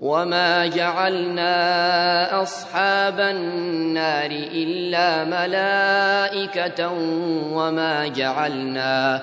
وما جعلنا أصحاب النار إلا ملائكة وما جعلنا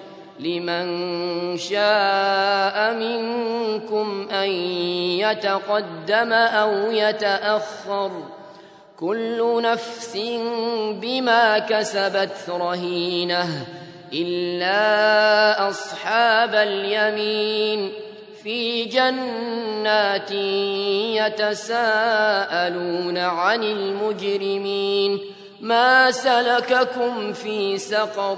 لمن شاء منكم أن يتقدم أو يتأخر كل نفس بما كسبت رهينة إلا أصحاب اليمين في جنات يتساءلون عن المجرمين ما سلككم في سقر